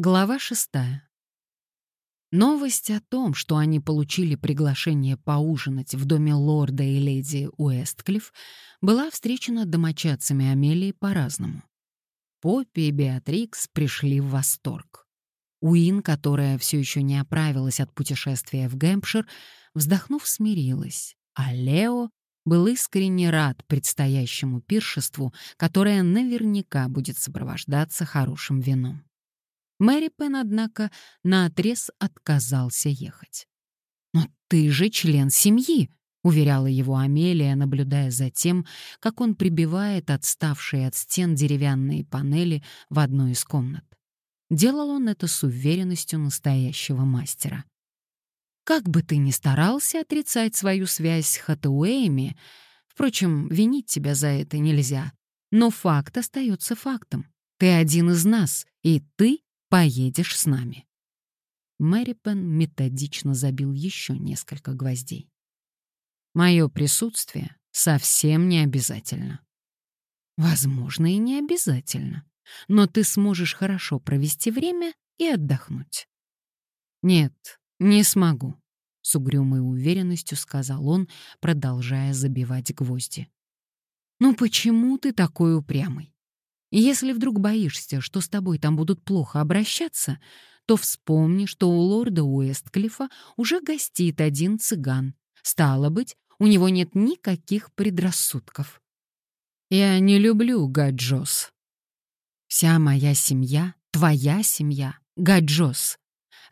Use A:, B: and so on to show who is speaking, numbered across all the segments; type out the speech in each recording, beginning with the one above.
A: Глава шестая. Новость о том, что они получили приглашение поужинать в доме лорда и леди Уэстклифф, была встречена домочадцами Амелии по-разному. Поппи и Беатрикс пришли в восторг. Уин, которая все еще не оправилась от путешествия в Гэмпшир, вздохнув, смирилась, а Лео был искренне рад предстоящему пиршеству, которое наверняка будет сопровождаться хорошим вином. Мэри Пен, однако, наотрез отказался ехать. «Но ты же член семьи», — уверяла его Амелия, наблюдая за тем, как он прибивает отставшие от стен деревянные панели в одну из комнат. Делал он это с уверенностью настоящего мастера. Как бы ты ни старался отрицать свою связь с Хатуэями, впрочем, винить тебя за это нельзя, но факт остается фактом. Ты один из нас, и ты Поедешь с нами». Мэри методично забил еще несколько гвоздей. «Мое присутствие совсем не обязательно». «Возможно, и не обязательно, но ты сможешь хорошо провести время и отдохнуть». «Нет, не смогу», — с угрюмой уверенностью сказал он, продолжая забивать гвозди. «Ну почему ты такой упрямый? Если вдруг боишься, что с тобой там будут плохо обращаться, то вспомни, что у лорда Уэстклифа уже гостит один цыган. Стало быть, у него нет никаких предрассудков. Я не люблю Гаджос. Вся моя семья — твоя семья, Гаджос.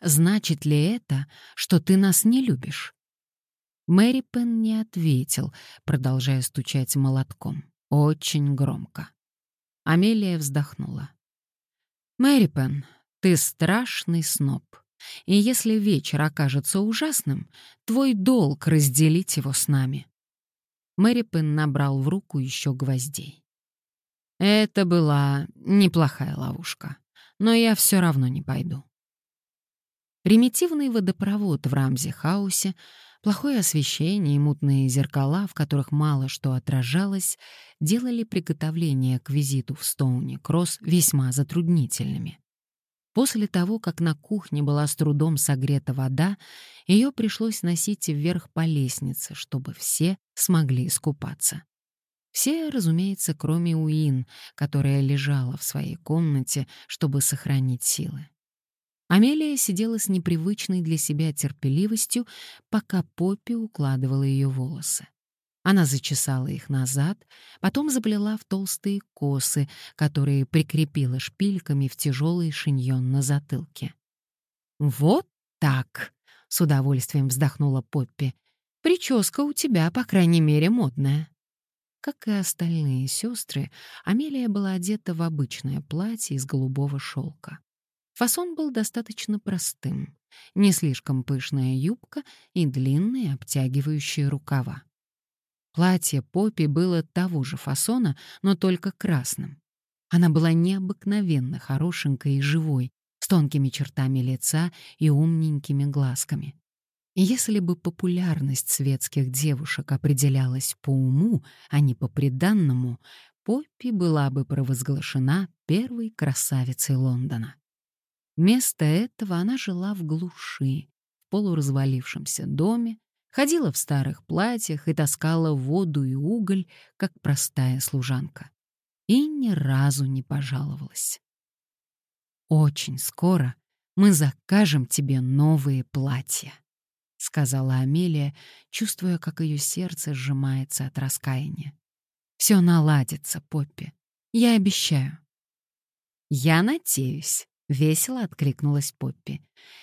A: Значит ли это, что ты нас не любишь? Мэри Пен не ответил, продолжая стучать молотком. Очень громко. Амелия вздохнула. «Мэри Пен, ты страшный сноб. И если вечер окажется ужасным, твой долг разделить его с нами». Мэри Пен набрал в руку еще гвоздей. Это была неплохая ловушка, но я все равно не пойду. Примитивный водопровод в Рамзи-хаусе Плохое освещение и мутные зеркала, в которых мало что отражалось, делали приготовление к визиту в Стоуни-Кросс весьма затруднительными. После того, как на кухне была с трудом согрета вода, ее пришлось носить вверх по лестнице, чтобы все смогли искупаться. Все, разумеется, кроме Уин, которая лежала в своей комнате, чтобы сохранить силы. Амелия сидела с непривычной для себя терпеливостью, пока Поппи укладывала ее волосы. Она зачесала их назад, потом заплела в толстые косы, которые прикрепила шпильками в тяжелый шиньон на затылке. «Вот так!» — с удовольствием вздохнула Поппи. «Прическа у тебя, по крайней мере, модная». Как и остальные сестры, Амелия была одета в обычное платье из голубого шелка. Фасон был достаточно простым. Не слишком пышная юбка и длинные обтягивающие рукава. Платье Поппи было того же фасона, но только красным. Она была необыкновенно хорошенькой и живой, с тонкими чертами лица и умненькими глазками. Если бы популярность светских девушек определялась по уму, а не по приданному, Поппи была бы провозглашена первой красавицей Лондона. Вместо этого она жила в глуши, в полуразвалившемся доме, ходила в старых платьях и таскала воду и уголь, как простая служанка. И ни разу не пожаловалась. «Очень скоро мы закажем тебе новые платья», — сказала Амелия, чувствуя, как ее сердце сжимается от раскаяния. «Все наладится, Поппи. Я обещаю». «Я надеюсь», — весело откликнулась Поппи.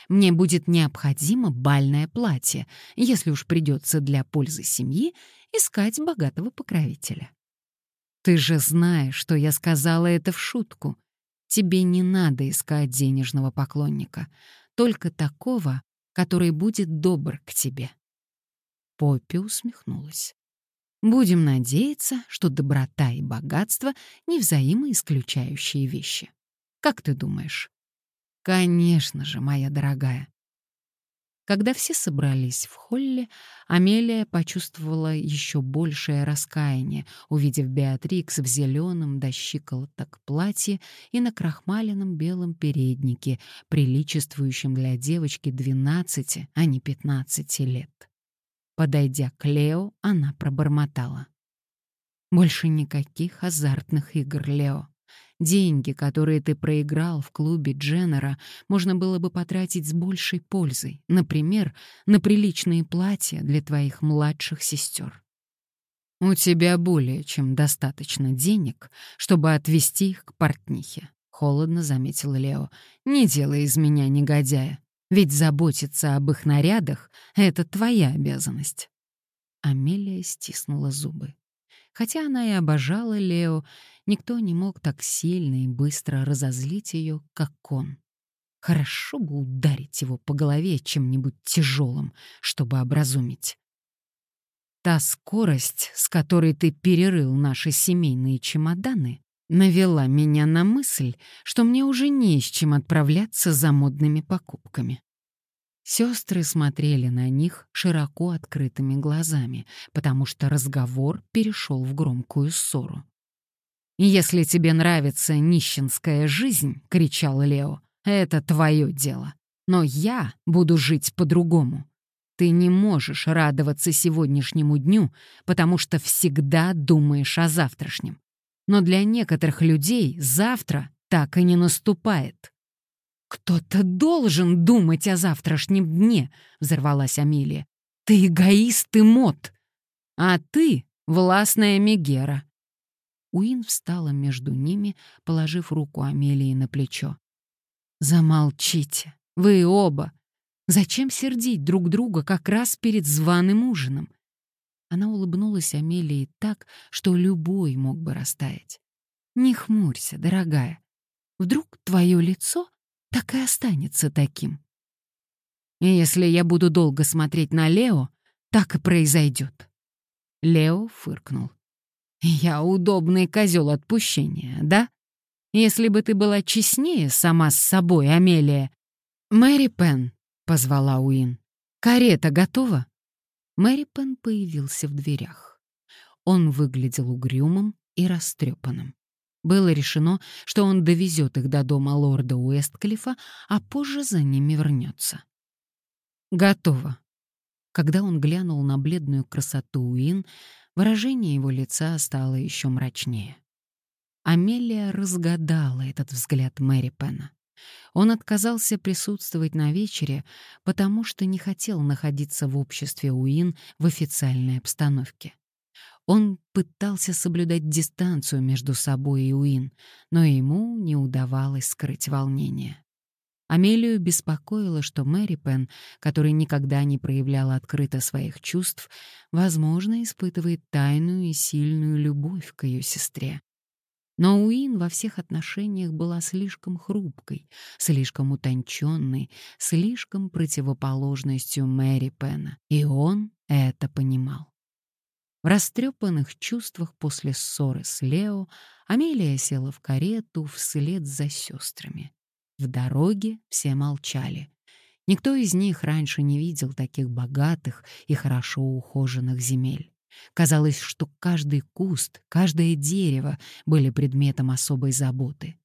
A: «Мне будет необходимо бальное платье, если уж придется для пользы семьи искать богатого покровителя». «Ты же знаешь, что я сказала это в шутку. Тебе не надо искать денежного поклонника, только такого, который будет добр к тебе». Поппи усмехнулась. «Будем надеяться, что доброта и богатство — не взаимоисключающие вещи. Как ты думаешь, Конечно же, моя дорогая. Когда все собрались в холле, Амелия почувствовала еще большее раскаяние, увидев Беатрикс в зеленом до щиколоток платье и на крахмаленном белом переднике, приличествующем для девочки 12, а не 15 лет. Подойдя к Лео, она пробормотала. «Больше никаких азартных игр, Лео. Деньги, которые ты проиграл в клубе Дженнера, можно было бы потратить с большей пользой, например, на приличные платья для твоих младших сестер. У тебя более чем достаточно денег, чтобы отвезти их к портнихе, холодно заметил Лео. Не делай из меня негодяя, ведь заботиться об их нарядах — это твоя обязанность. Амелия стиснула зубы. Хотя она и обожала Лео, никто не мог так сильно и быстро разозлить ее, как он. Хорошо бы ударить его по голове чем-нибудь тяжелым, чтобы образумить. Та скорость, с которой ты перерыл наши семейные чемоданы, навела меня на мысль, что мне уже не с чем отправляться за модными покупками. Сестры смотрели на них широко открытыми глазами, потому что разговор перешел в громкую ссору. «Если тебе нравится нищенская жизнь», — кричал Лео, — «это твое дело. Но я буду жить по-другому. Ты не можешь радоваться сегодняшнему дню, потому что всегда думаешь о завтрашнем. Но для некоторых людей завтра так и не наступает». «Кто-то должен думать о завтрашнем дне», — взорвалась Амелия. «Ты эгоист и мод, а ты — властная Мегера». Уин встала между ними, положив руку Амелии на плечо. «Замолчите, вы оба. Зачем сердить друг друга как раз перед званым ужином?» Она улыбнулась Амелии так, что любой мог бы растаять. «Не хмурься, дорогая. Вдруг твое лицо так и останется таким. И если я буду долго смотреть на Лео, так и произойдет. Лео фыркнул. Я удобный козел отпущения, да? Если бы ты была честнее сама с собой, Амелия. Мэри Пен, позвала Уин. Карета готова? Мэри Пен появился в дверях. Он выглядел угрюмым и растрепанным. Было решено, что он довезет их до дома лорда Уэстклифа, а позже за ними вернется. «Готово». Когда он глянул на бледную красоту Уин, выражение его лица стало еще мрачнее. Амелия разгадала этот взгляд Мэри Пена. Он отказался присутствовать на вечере, потому что не хотел находиться в обществе Уин в официальной обстановке. Он пытался соблюдать дистанцию между собой и Уин, но ему не удавалось скрыть волнение. Амелию беспокоило, что Мэри Пен, который никогда не проявляла открыто своих чувств, возможно, испытывает тайную и сильную любовь к ее сестре. Но Уин во всех отношениях была слишком хрупкой, слишком утонченной, слишком противоположностью Мэри Пена, и он это понимал. В растрепанных чувствах после ссоры с Лео Амелия села в карету вслед за сестрами. В дороге все молчали. Никто из них раньше не видел таких богатых и хорошо ухоженных земель. Казалось, что каждый куст, каждое дерево были предметом особой заботы.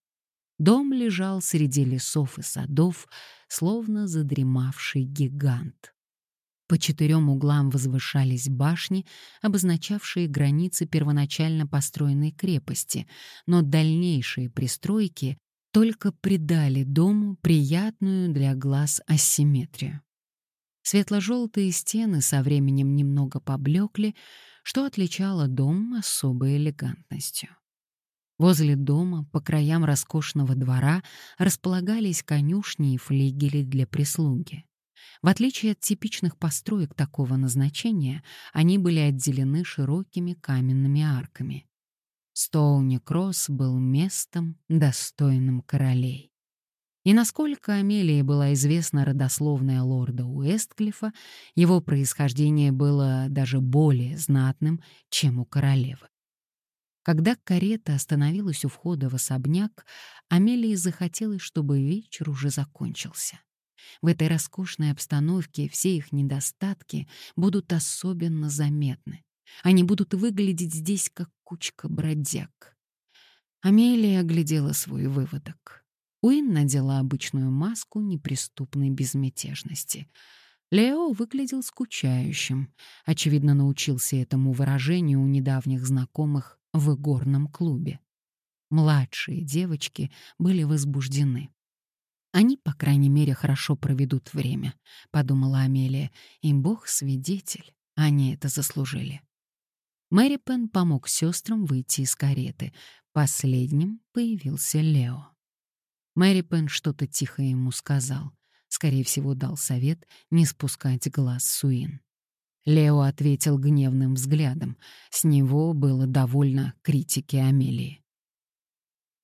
A: Дом лежал среди лесов и садов, словно задремавший гигант. По четырем углам возвышались башни, обозначавшие границы первоначально построенной крепости, но дальнейшие пристройки только придали дому приятную для глаз асимметрию. Светло-желтые стены со временем немного поблекли, что отличало дом особой элегантностью. Возле дома, по краям роскошного двора, располагались конюшни и флигели для прислуги. В отличие от типичных построек такого назначения, они были отделены широкими каменными арками. Стоуни-Кросс был местом, достойным королей. И насколько Амелии была известна родословная лорда Уэстклифа, его происхождение было даже более знатным, чем у королевы. Когда карета остановилась у входа в особняк, Амелии захотелось, чтобы вечер уже закончился. В этой роскошной обстановке все их недостатки будут особенно заметны. Они будут выглядеть здесь как кучка бродяг. Амелия оглядела свой выводок. Уин надела обычную маску неприступной безмятежности. Лео выглядел скучающим. Очевидно, научился этому выражению у недавних знакомых в игорном клубе. Младшие девочки были возбуждены. «Они, по крайней мере, хорошо проведут время», — подумала Амелия. «И Бог свидетель, они это заслужили». Мэри Пен помог сестрам выйти из кареты. Последним появился Лео. Мэри Пен что-то тихо ему сказал. Скорее всего, дал совет не спускать глаз Суин. Лео ответил гневным взглядом. С него было довольно критики Амелии.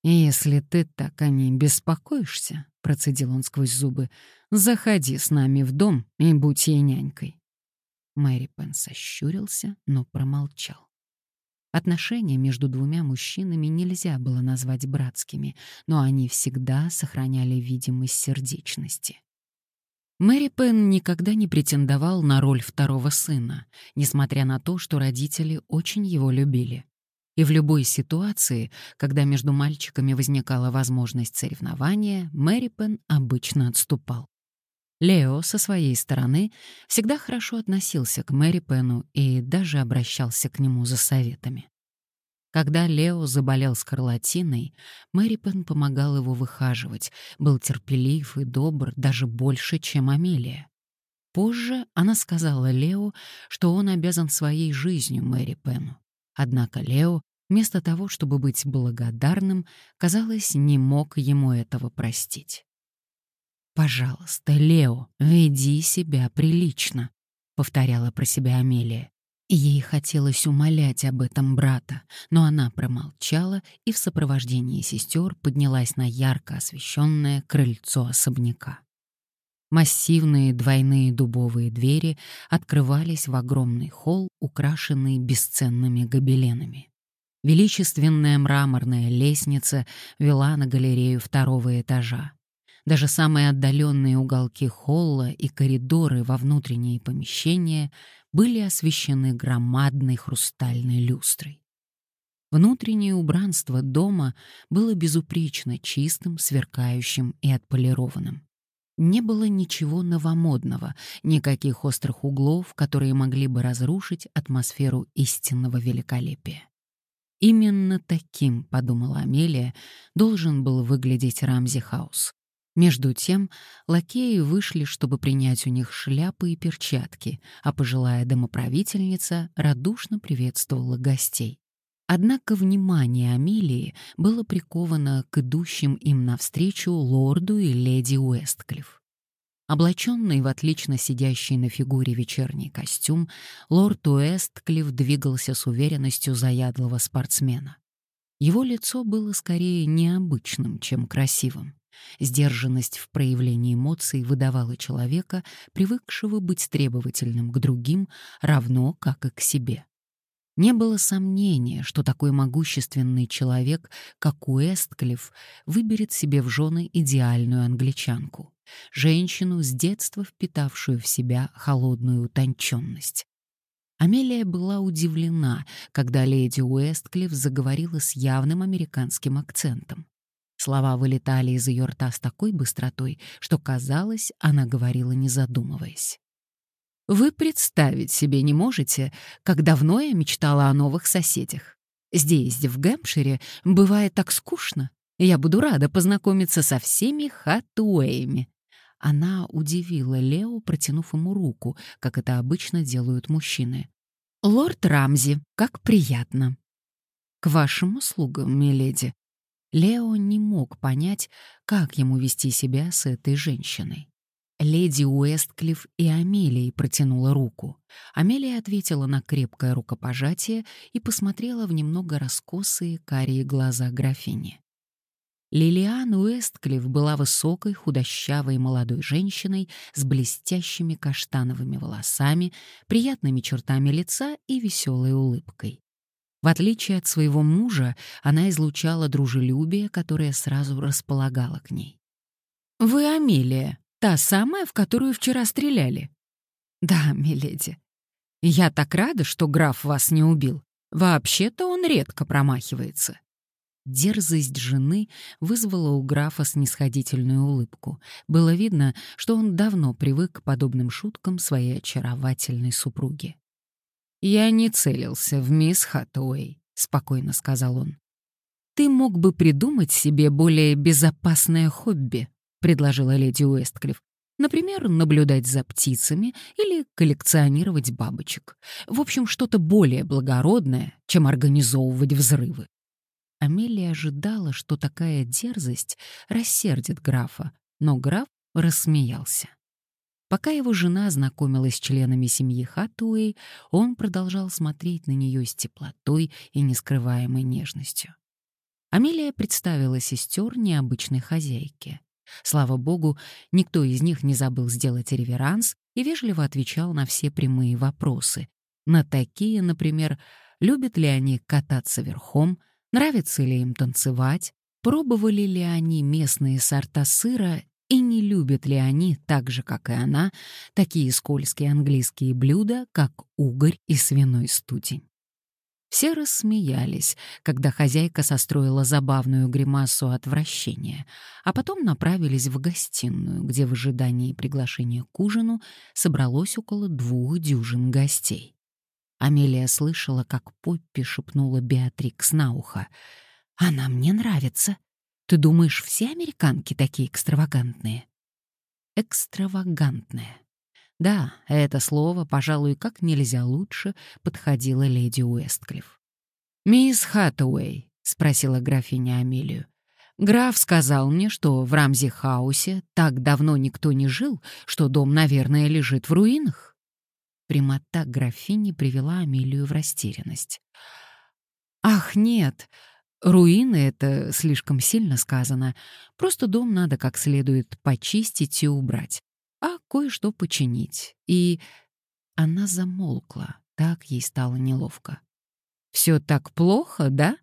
A: «Если ты так о ней беспокоишься», — процедил он сквозь зубы, — «заходи с нами в дом и будь ей нянькой». Мэри Пен сощурился, но промолчал. Отношения между двумя мужчинами нельзя было назвать братскими, но они всегда сохраняли видимость сердечности. Мэри Пен никогда не претендовал на роль второго сына, несмотря на то, что родители очень его любили. И в любой ситуации, когда между мальчиками возникала возможность соревнования, Мэри Пен обычно отступал. Лео, со своей стороны, всегда хорошо относился к Мэри Пену и даже обращался к нему за советами. Когда Лео заболел скарлатиной, Мэри Пен помогал его выхаживать, был терпелив и добр даже больше, чем Амелия. Позже она сказала Лео, что он обязан своей жизнью Мэри Пену. Однако Лео, вместо того, чтобы быть благодарным, казалось, не мог ему этого простить. «Пожалуйста, Лео, веди себя прилично», — повторяла про себя Амелия. Ей хотелось умолять об этом брата, но она промолчала и в сопровождении сестер поднялась на ярко освещенное крыльцо особняка. Массивные двойные дубовые двери открывались в огромный холл, украшенный бесценными гобеленами. Величественная мраморная лестница вела на галерею второго этажа. Даже самые отдаленные уголки холла и коридоры во внутренние помещения были освещены громадной хрустальной люстрой. Внутреннее убранство дома было безупречно чистым, сверкающим и отполированным. Не было ничего новомодного, никаких острых углов, которые могли бы разрушить атмосферу истинного великолепия. Именно таким, подумала Амелия, должен был выглядеть Рамзи Хаус. Между тем лакеи вышли, чтобы принять у них шляпы и перчатки, а пожилая домоправительница радушно приветствовала гостей. Однако внимание Амелии было приковано к идущим им навстречу лорду и леди Уэстклифф. Облаченный в отлично сидящий на фигуре вечерний костюм, лорд Уэстклифф двигался с уверенностью заядлого спортсмена. Его лицо было скорее необычным, чем красивым. Сдержанность в проявлении эмоций выдавала человека, привыкшего быть требовательным к другим, равно как и к себе. Не было сомнения, что такой могущественный человек, как Уэстклифф, выберет себе в жены идеальную англичанку, женщину, с детства впитавшую в себя холодную утонченность. Амелия была удивлена, когда леди Уэстклифф заговорила с явным американским акцентом. Слова вылетали из ее рта с такой быстротой, что казалось, она говорила не задумываясь. Вы представить себе не можете, как давно я мечтала о новых соседях. Здесь, в Гэмпшире, бывает так скучно. Я буду рада познакомиться со всеми Хатуэями. Она удивила Лео, протянув ему руку, как это обычно делают мужчины. «Лорд Рамзи, как приятно!» «К вашим услугам, миледи», Лео не мог понять, как ему вести себя с этой женщиной. Леди Уэстклифф и Амелии протянула руку. Амелия ответила на крепкое рукопожатие и посмотрела в немного раскосые карие глаза графини. Лилиан Уэстклифф была высокой, худощавой молодой женщиной с блестящими каштановыми волосами, приятными чертами лица и веселой улыбкой. В отличие от своего мужа, она излучала дружелюбие, которое сразу располагало к ней. «Вы Амелия», Та самая, в которую вчера стреляли?» «Да, миледи. Я так рада, что граф вас не убил. Вообще-то он редко промахивается». Дерзость жены вызвала у графа снисходительную улыбку. Было видно, что он давно привык к подобным шуткам своей очаровательной супруги. «Я не целился в мисс Хаттуэй», — спокойно сказал он. «Ты мог бы придумать себе более безопасное хобби», — предложила леди Уэстклифф. Например, наблюдать за птицами или коллекционировать бабочек. В общем, что-то более благородное, чем организовывать взрывы. Амелия ожидала, что такая дерзость рассердит графа, но граф рассмеялся. Пока его жена знакомилась с членами семьи Хатуэй, он продолжал смотреть на нее с теплотой и нескрываемой нежностью. Амелия представила сестер необычной хозяйке. Слава богу, никто из них не забыл сделать реверанс и вежливо отвечал на все прямые вопросы. На такие, например, любят ли они кататься верхом, нравится ли им танцевать, пробовали ли они местные сорта сыра и не любят ли они, так же, как и она, такие скользкие английские блюда, как угорь и свиной студень. Все рассмеялись, когда хозяйка состроила забавную гримасу отвращения, а потом направились в гостиную, где в ожидании приглашения к ужину собралось около двух дюжин гостей. Амелия слышала, как Поппи шепнула Беатрикс на ухо. «Она мне нравится. Ты думаешь, все американки такие экстравагантные?» «Экстравагантная». Да, это слово, пожалуй, как нельзя лучше подходило леди Уэстклифф. «Мисс Хаттуэй», — спросила графиня Амелию, — «граф сказал мне, что в Рамзи-хаусе так давно никто не жил, что дом, наверное, лежит в руинах». Прямота графини привела Амелию в растерянность. «Ах, нет, руины — это слишком сильно сказано. Просто дом надо как следует почистить и убрать кое-что починить. И она замолкла, так ей стало неловко. «Все так плохо, да?»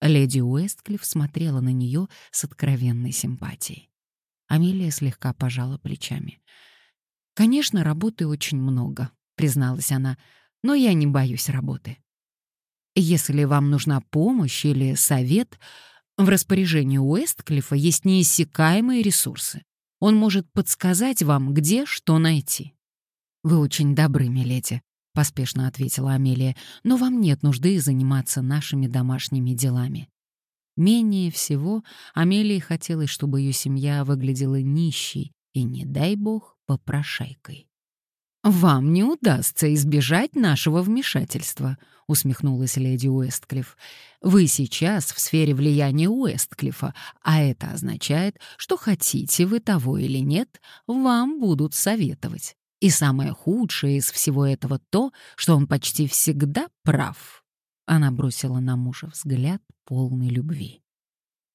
A: Леди Уэстклифф смотрела на нее с откровенной симпатией. Амелия слегка пожала плечами. «Конечно, работы очень много», — призналась она, — «но я не боюсь работы. Если вам нужна помощь или совет, в распоряжении Уэстклиффа есть неиссякаемые ресурсы. Он может подсказать вам, где что найти». «Вы очень добры, миледи», — поспешно ответила Амелия, «но вам нет нужды заниматься нашими домашними делами». Менее всего Амелии хотелось, чтобы ее семья выглядела нищей и, не дай бог, попрошайкой. «Вам не удастся избежать нашего вмешательства», — усмехнулась леди Уэстклифф. «Вы сейчас в сфере влияния Уэстклиффа, а это означает, что хотите вы того или нет, вам будут советовать. И самое худшее из всего этого то, что он почти всегда прав». Она бросила на мужа взгляд полный любви.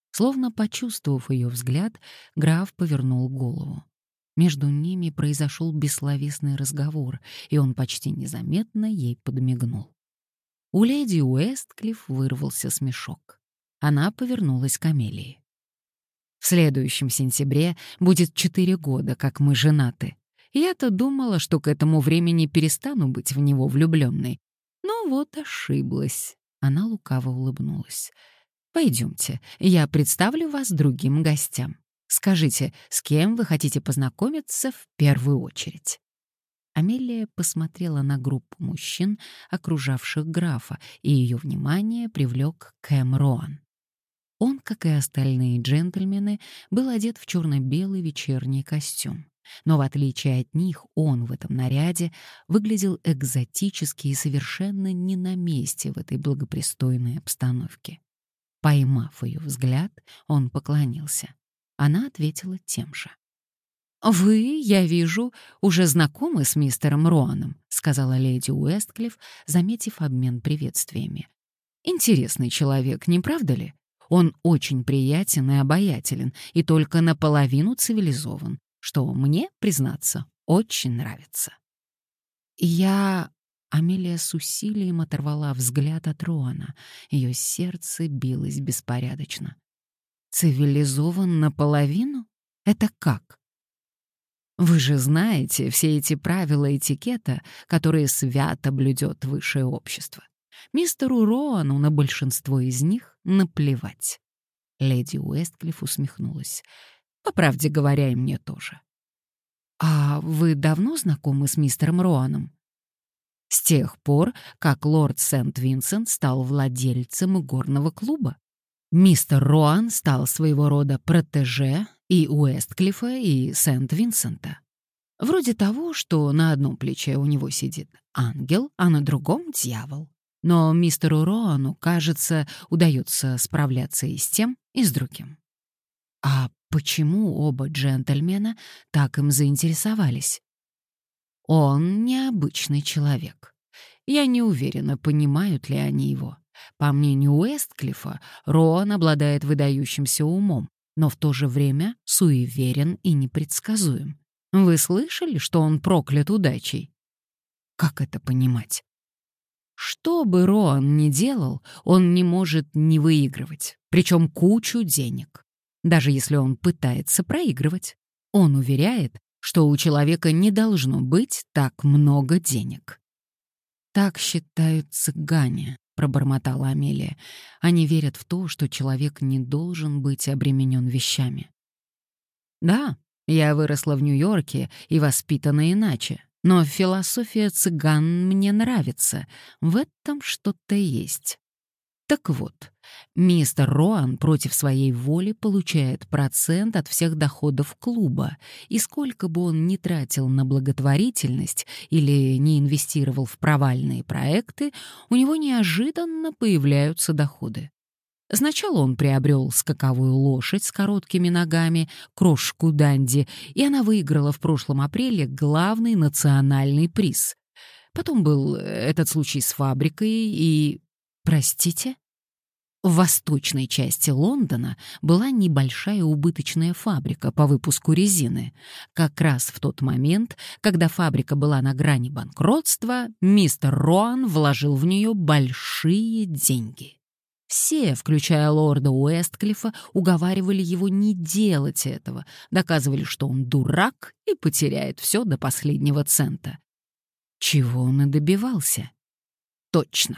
A: Словно почувствовав ее взгляд, граф повернул голову. Между ними произошел бессловесный разговор, и он почти незаметно ей подмигнул. У леди Уэстклифф вырвался смешок. Она повернулась к Амелии. «В следующем сентябре будет четыре года, как мы женаты. Я-то думала, что к этому времени перестану быть в него влюбленной. Но вот ошиблась». Она лукаво улыбнулась. «Пойдемте, я представлю вас другим гостям». Скажите, с кем вы хотите познакомиться в первую очередь?» Амелия посмотрела на группу мужчин, окружавших графа, и ее внимание привлек Кэм Роан. Он, как и остальные джентльмены, был одет в черно-белый вечерний костюм. Но в отличие от них, он в этом наряде выглядел экзотически и совершенно не на месте в этой благопристойной обстановке. Поймав ее взгляд, он поклонился. Она ответила тем же. «Вы, я вижу, уже знакомы с мистером Роаном», — сказала леди Уэстклифф, заметив обмен приветствиями. «Интересный человек, не правда ли? Он очень приятен и обаятелен, и только наполовину цивилизован, что мне, признаться, очень нравится». «Я...» Амелия с усилием оторвала взгляд от Роана. Ее сердце билось беспорядочно. Цивилизован наполовину? Это как? Вы же знаете все эти правила этикета, которые свято блюдет высшее общество. Мистеру Роану на большинство из них наплевать. Леди Уэстклифф усмехнулась. По правде говоря, и мне тоже. «А вы давно знакомы с мистером Роаном?» «С тех пор, как лорд Сент-Винсент стал владельцем горного клуба. Мистер Роан стал своего рода протеже и Уэстклифа, и Сент-Винсента. Вроде того, что на одном плече у него сидит ангел, а на другом — дьявол. Но мистеру Роану, кажется, удается справляться и с тем, и с другим. А почему оба джентльмена так им заинтересовались? Он необычный человек. Я не уверена, понимают ли они его. По мнению Уэстклифа, Роан обладает выдающимся умом, но в то же время суеверен и непредсказуем. Вы слышали, что он проклят удачей? Как это понимать? Что бы Роан ни делал, он не может не выигрывать, причем кучу денег. Даже если он пытается проигрывать. Он уверяет, что у человека не должно быть так много денег. «Так считают цыгане», — пробормотала Амелия. «Они верят в то, что человек не должен быть обременен вещами». «Да, я выросла в Нью-Йорке и воспитана иначе. Но философия цыган мне нравится. В этом что-то есть. Так вот, мистер Роан против своей воли получает процент от всех доходов клуба, и сколько бы он ни тратил на благотворительность или не инвестировал в провальные проекты, у него неожиданно появляются доходы. Сначала он приобрел скаковую лошадь с короткими ногами, крошку Данди, и она выиграла в прошлом апреле главный национальный приз. Потом был этот случай с фабрикой и... Простите? В восточной части Лондона была небольшая убыточная фабрика по выпуску резины. Как раз в тот момент, когда фабрика была на грани банкротства, мистер Роан вложил в нее большие деньги. Все, включая лорда Уэстклифа, уговаривали его не делать этого, доказывали, что он дурак и потеряет все до последнего цента. Чего он и добивался? Точно.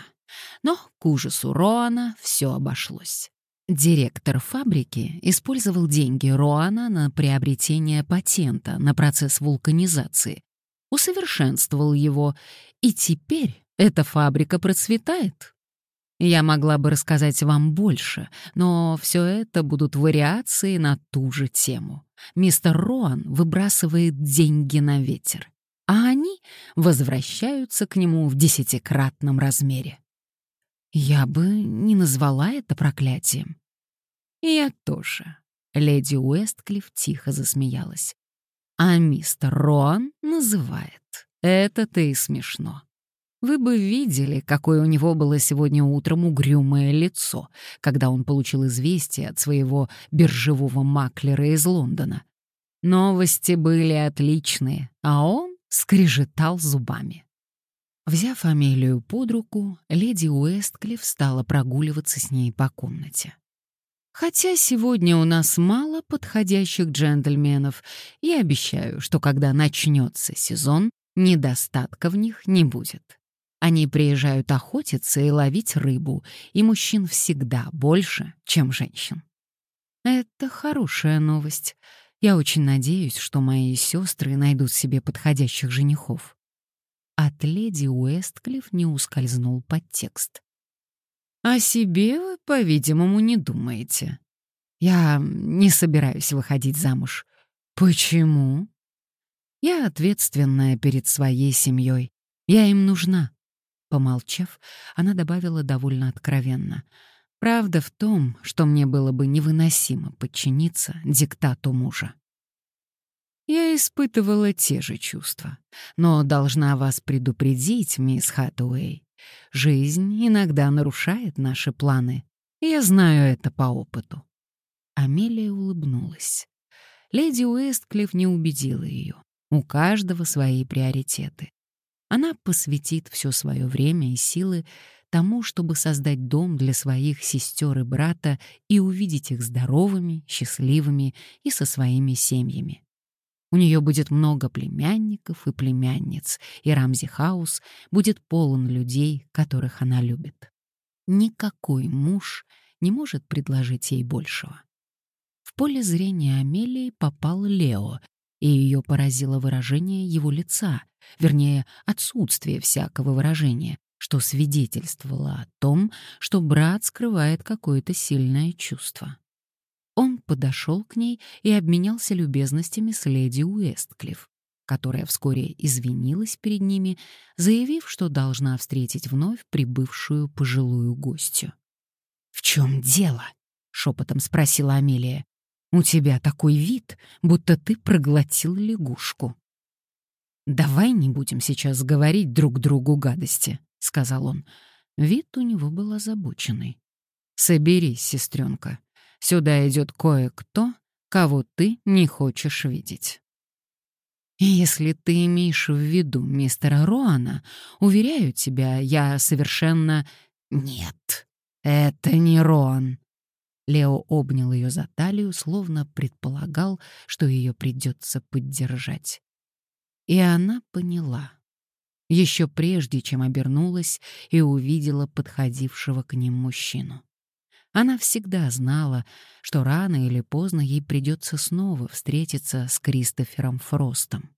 A: Но к ужасу Роана все обошлось. Директор фабрики использовал деньги Роана на приобретение патента на процесс вулканизации, усовершенствовал его, и теперь эта фабрика процветает, я могла бы рассказать вам больше, но все это будут вариации на ту же тему. Мистер Роан выбрасывает деньги на ветер, а они возвращаются к нему в десятикратном размере. Я бы не назвала это проклятием. Я тоже. Леди Уэстклифф тихо засмеялась. А мистер Роан называет. Это-то и смешно. Вы бы видели, какое у него было сегодня утром угрюмое лицо, когда он получил известие от своего биржевого маклера из Лондона. Новости были отличные, а он скрежетал зубами. Взяв Амелию под руку, леди Уэстклифф стала прогуливаться с ней по комнате. Хотя сегодня у нас мало подходящих джентльменов, я обещаю, что когда начнется сезон, недостатка в них не будет. Они приезжают охотиться и ловить рыбу, и мужчин всегда больше, чем женщин. Это хорошая новость. Я очень надеюсь, что мои сестры найдут себе подходящих женихов. От леди Уэстклифф не ускользнул подтекст. «О себе вы, по-видимому, не думаете. Я не собираюсь выходить замуж. Почему? Я ответственная перед своей семьей. Я им нужна. Помолчав, она добавила довольно откровенно. «Правда в том, что мне было бы невыносимо подчиниться диктату мужа». Я испытывала те же чувства, но должна вас предупредить, мисс Хаттуэй. Жизнь иногда нарушает наши планы. Я знаю это по опыту. Амелия улыбнулась. Леди Уэстклифф не убедила ее. У каждого свои приоритеты. Она посвятит все свое время и силы тому, чтобы создать дом для своих сестер и брата и увидеть их здоровыми, счастливыми и со своими семьями. У нее будет много племянников и племянниц, и Рамзи Хаус будет полон людей, которых она любит. Никакой муж не может предложить ей большего. В поле зрения Амелии попал Лео, и ее поразило выражение его лица, вернее, отсутствие всякого выражения, что свидетельствовало о том, что брат скрывает какое-то сильное чувство. Подошел к ней и обменялся любезностями с леди Уэстклифф, которая вскоре извинилась перед ними, заявив, что должна встретить вновь прибывшую пожилую гостью. «В чем дело?» — шепотом спросила Амелия. «У тебя такой вид, будто ты проглотил лягушку». «Давай не будем сейчас говорить друг другу гадости», — сказал он. Вид у него был озабоченный. «Соберись, сестренка. Сюда идет кое-кто, кого ты не хочешь видеть. Если ты имеешь в виду мистера Роана, уверяю тебя, я совершенно... Нет, это не Роан. Лео обнял ее за талию, словно предполагал, что ее придется поддержать. И она поняла. Еще прежде, чем обернулась и увидела подходившего к ним мужчину. Она всегда знала, что рано или поздно ей придется снова встретиться с Кристофером Фростом.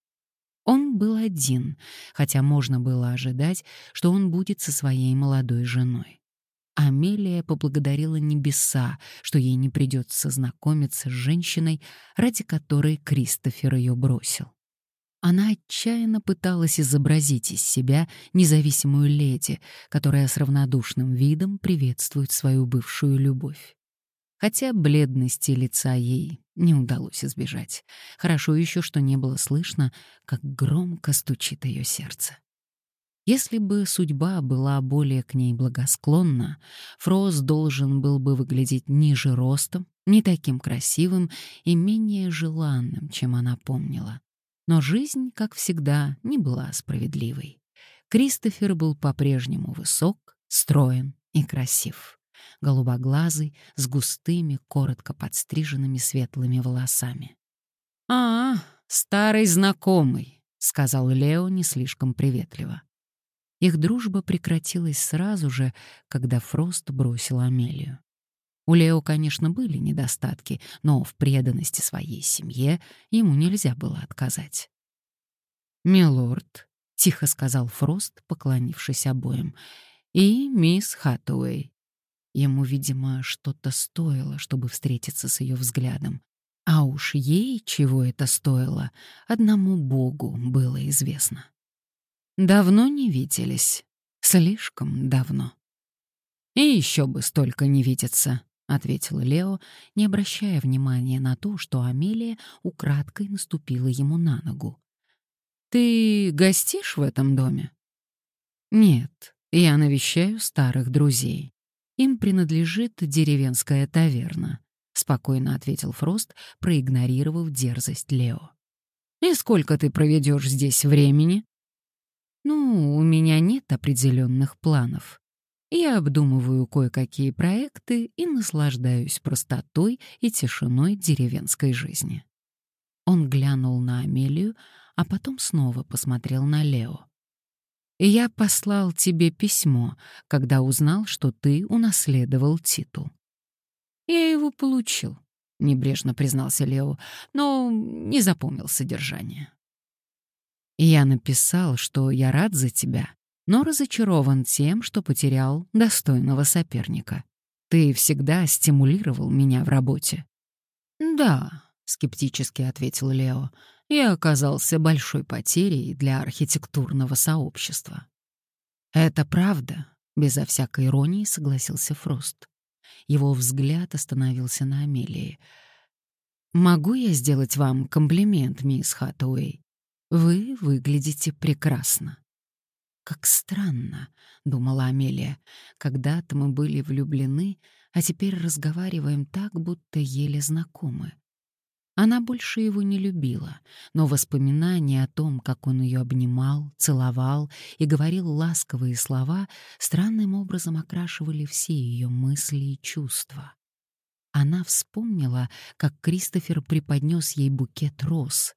A: Он был один, хотя можно было ожидать, что он будет со своей молодой женой. Амелия поблагодарила небеса, что ей не придется знакомиться с женщиной, ради которой Кристофер ее бросил. Она отчаянно пыталась изобразить из себя независимую леди, которая с равнодушным видом приветствует свою бывшую любовь. Хотя бледности лица ей не удалось избежать. Хорошо еще, что не было слышно, как громко стучит ее сердце. Если бы судьба была более к ней благосклонна, Фроз должен был бы выглядеть ниже ростом, не таким красивым и менее желанным, чем она помнила. Но жизнь, как всегда, не была справедливой. Кристофер был по-прежнему высок, строен и красив. Голубоглазый, с густыми, коротко подстриженными светлыми волосами. «А, старый знакомый», — сказал Лео не слишком приветливо. Их дружба прекратилась сразу же, когда Фрост бросил Амелию. У Лео, конечно, были недостатки, но в преданности своей семье ему нельзя было отказать. «Милорд», — тихо сказал Фрост, поклонившись обоим, — «и мисс Хаттуэй». Ему, видимо, что-то стоило, чтобы встретиться с ее взглядом. А уж ей, чего это стоило, одному Богу было известно. Давно не виделись. Слишком давно. И еще бы столько не видеться. — ответил Лео, не обращая внимания на то, что Амелия украдкой наступила ему на ногу. «Ты гостишь в этом доме?» «Нет, я навещаю старых друзей. Им принадлежит деревенская таверна», — спокойно ответил Фрост, проигнорировав дерзость Лео. «И сколько ты проведешь здесь времени?» «Ну, у меня нет определенных планов. Я обдумываю кое-какие проекты и наслаждаюсь простотой и тишиной деревенской жизни. Он глянул на Амелию, а потом снова посмотрел на Лео. «Я послал тебе письмо, когда узнал, что ты унаследовал титул». «Я его получил», — небрежно признался Лео, но не запомнил содержание. «Я написал, что я рад за тебя но разочарован тем, что потерял достойного соперника. Ты всегда стимулировал меня в работе. Да, скептически ответил Лео. Я оказался большой потерей для архитектурного сообщества. Это правда, безо всякой иронии согласился Фрост. Его взгляд остановился на Амелии. Могу я сделать вам комплимент, мисс Хатуэй? Вы выглядите прекрасно. «Как странно», — думала Амелия, — «когда-то мы были влюблены, а теперь разговариваем так, будто еле знакомы». Она больше его не любила, но воспоминания о том, как он ее обнимал, целовал и говорил ласковые слова, странным образом окрашивали все ее мысли и чувства. Она вспомнила, как Кристофер преподнес ей букет роз.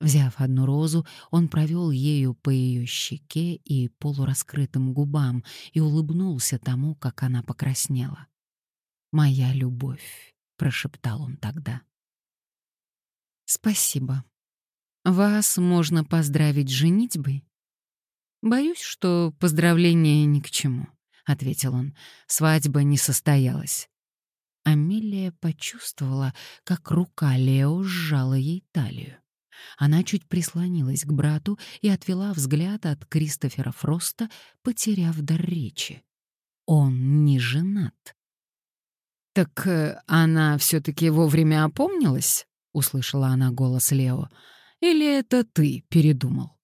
A: Взяв одну розу, он провел ею по ее щеке и полураскрытым губам и улыбнулся тому, как она покраснела. «Моя любовь», — прошептал он тогда. «Спасибо. Вас можно поздравить с женитьбой?» «Боюсь, что поздравления ни к чему», — ответил он. «Свадьба не состоялась». Амелия почувствовала, как рука Лео сжала ей талию. Она чуть прислонилась к брату и отвела взгляд от Кристофера Фроста, потеряв дар речи. Он не женат. «Так э, она все-таки вовремя опомнилась?» — услышала она голос Лео. «Или это ты передумал?»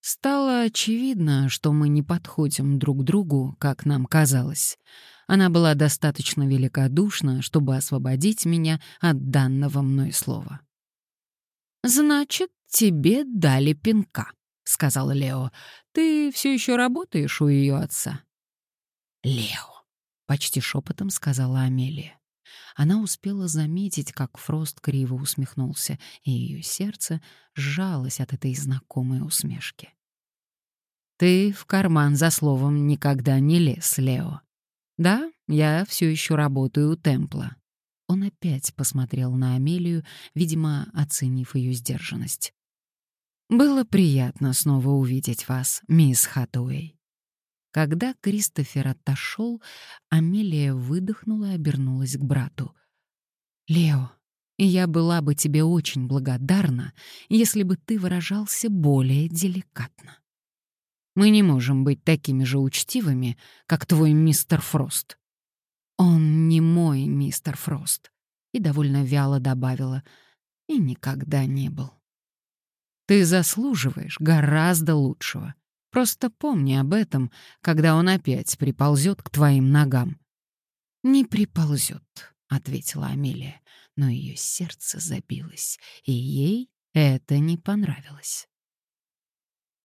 A: Стало очевидно, что мы не подходим друг другу, как нам казалось. Она была достаточно великодушна, чтобы освободить меня от данного мной слова. «Значит, тебе дали пинка», — сказал Лео. «Ты все еще работаешь у ее отца?» «Лео», — почти шепотом сказала Амелия. Она успела заметить, как Фрост криво усмехнулся, и ее сердце сжалось от этой знакомой усмешки. «Ты в карман за словом никогда не лез, Лео. Да, я все еще работаю у Темпла. Он опять посмотрел на Амелию, видимо, оценив ее сдержанность. «Было приятно снова увидеть вас, мисс Хатуэй». Когда Кристофер отошел, Амелия выдохнула и обернулась к брату. «Лео, я была бы тебе очень благодарна, если бы ты выражался более деликатно. Мы не можем быть такими же учтивыми, как твой мистер Фрост». «Он не мой мистер Фрост», и довольно вяло добавила, «и никогда не был». «Ты заслуживаешь гораздо лучшего. Просто помни об этом, когда он опять приползет к твоим ногам». «Не приползет», — ответила Амелия, но ее сердце забилось, и ей это не понравилось.